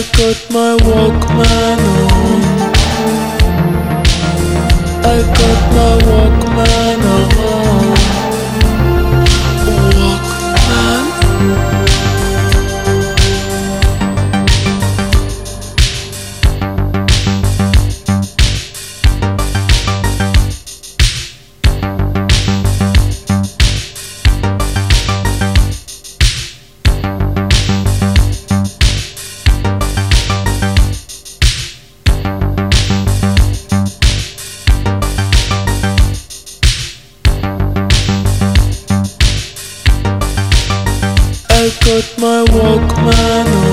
I got my Walkman on. I got my Walkman on. Got my Walkman on.